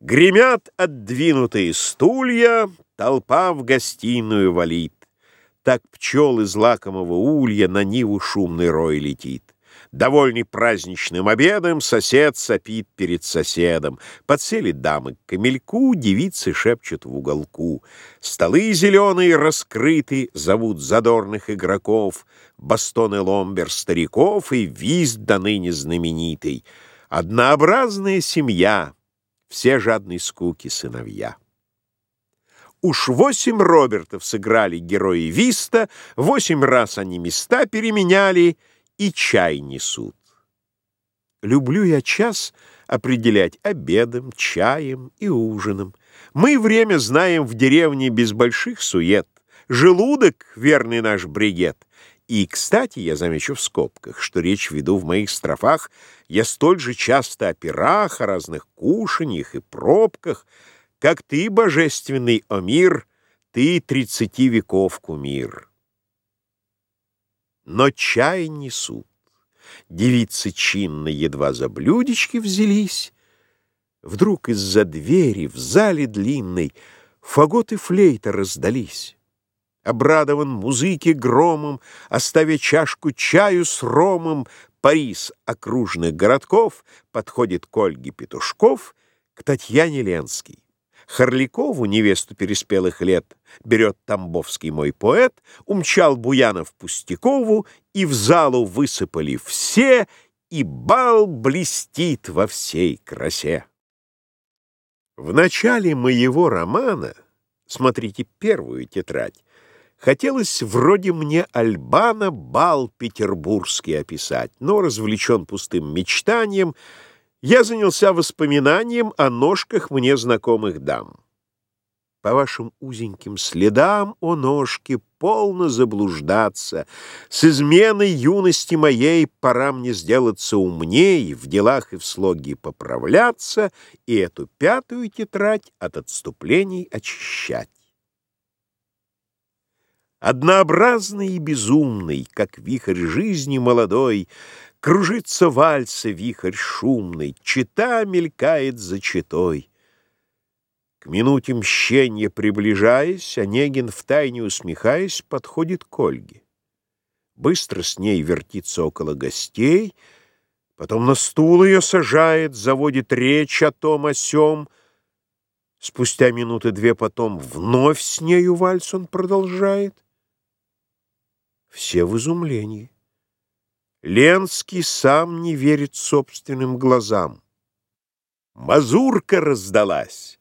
Гремят отдвинутые стулья, толпа в гостиную валит. Так пчел из лакомого улья на ниву шумный рой летит. Довольный праздничным обедом, сосед сопит перед соседом. Подсели дамы к камельку, девицы шепчут в уголку. Столы зеленые раскрыты, зовут задорных игроков, Бастон и ломбер стариков и визд до ныне знаменитый. Однообразная семья — все жадной скуки сыновья. Уж восемь Робертов сыграли герои Виста, восемь раз они места переменяли и чай несут. Люблю я час определять обедом, чаем и ужином. Мы время знаем в деревне без больших сует. Желудок — верный наш бригет. И, кстати, я замечу в скобках, что речь веду в моих строфах я столь же часто о пирах, о разных кушаньях и пробках, как ты, божественный Омир, ты тридцати веков кумир. Но чай несут. Девицы чинно едва за блюдечки взялись. Вдруг из-за двери в зале длинной фагот и флейта раздались обрадован музыке громом, оставя чашку чаю с ромом, Парис окружных городков подходит к Ольге Петушков, к Татьяне Ленский. Харликову, невесту переспелых лет, берет Тамбовский мой поэт, умчал Буянов Пустякову, и в залу высыпали все, и бал блестит во всей красе. В начале моего романа, смотрите первую тетрадь, Хотелось вроде мне Альбана бал петербургский описать, но, развлечен пустым мечтанием, я занялся воспоминанием о ножках мне знакомых дам. По вашим узеньким следам, о ножки, полно заблуждаться. С изменой юности моей пора мне сделаться умней, в делах и в слоге поправляться и эту пятую тетрадь от отступлений очищать. Однообразный и безумный, как вихрь жизни молодой, Кружится вальса вихрь шумный, Чита мелькает за читой. К минуте мщенья приближаясь, Онегин, втайне усмехаясь, подходит к Ольге. Быстро с ней вертится около гостей, Потом на стул ее сажает, Заводит речь о том, о сём. Спустя минуты две потом Вновь с нею вальс он продолжает. Все в изумлении. Ленский сам не верит собственным глазам. Мазурка раздалась.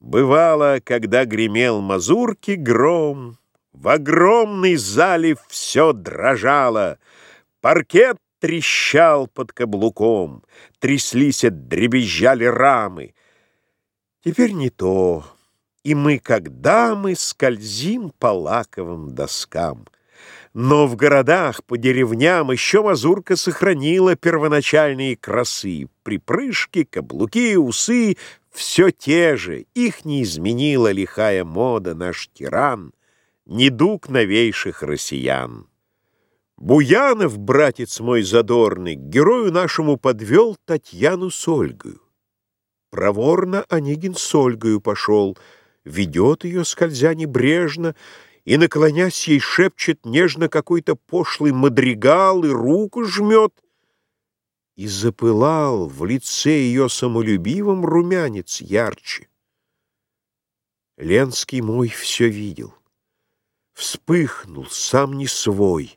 Бывало, когда гремел мазурки гром, В огромной зале все дрожало, Паркет трещал под каблуком, Тряслись и дребезжали рамы. Теперь не то, и мы, как дамы, Скользим по лаковым доскам — но в городах, по деревням еще мазурка сохранила первоначальные красы. Припрыжки, каблуки, усы — все те же. Их не изменила лихая мода, наш тиран, недуг новейших россиян. Буянов, братец мой задорный, герою нашему подвел Татьяну с Ольгою. Проворно Онегин с Ольгою пошел, ведет ее, скользя небрежно, и, наклонясь ей, шепчет нежно какой-то пошлый мадригал и руку жмет. И запылал в лице ее самолюбивым румянец ярче. Ленский мой все видел. Вспыхнул, сам не свой.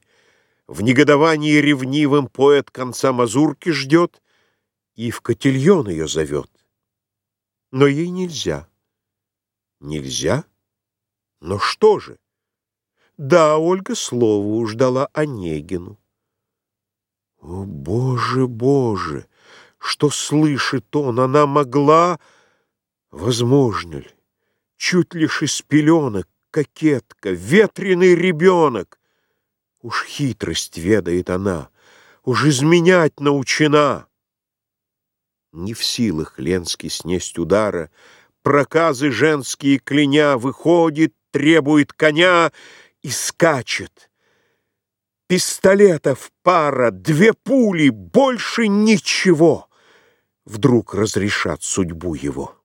В негодовании ревнивым поэт конца мазурки ждет и в котельон ее зовет. Но ей нельзя. Нельзя? Но что же? Да, Ольга слово уж дала Онегину. О, Боже, Боже! Что слышит он? Она могла... Возможно ли? Чуть лишь из пеленок, кокетка, ветреный ребенок. Уж хитрость ведает она, уж изменять научена. Не в силах Ленский снесть удара, проказы женские кляня, выходит, требует коня — и скачет. Пистолетов пара, две пули, больше ничего. Вдруг разрешат судьбу его.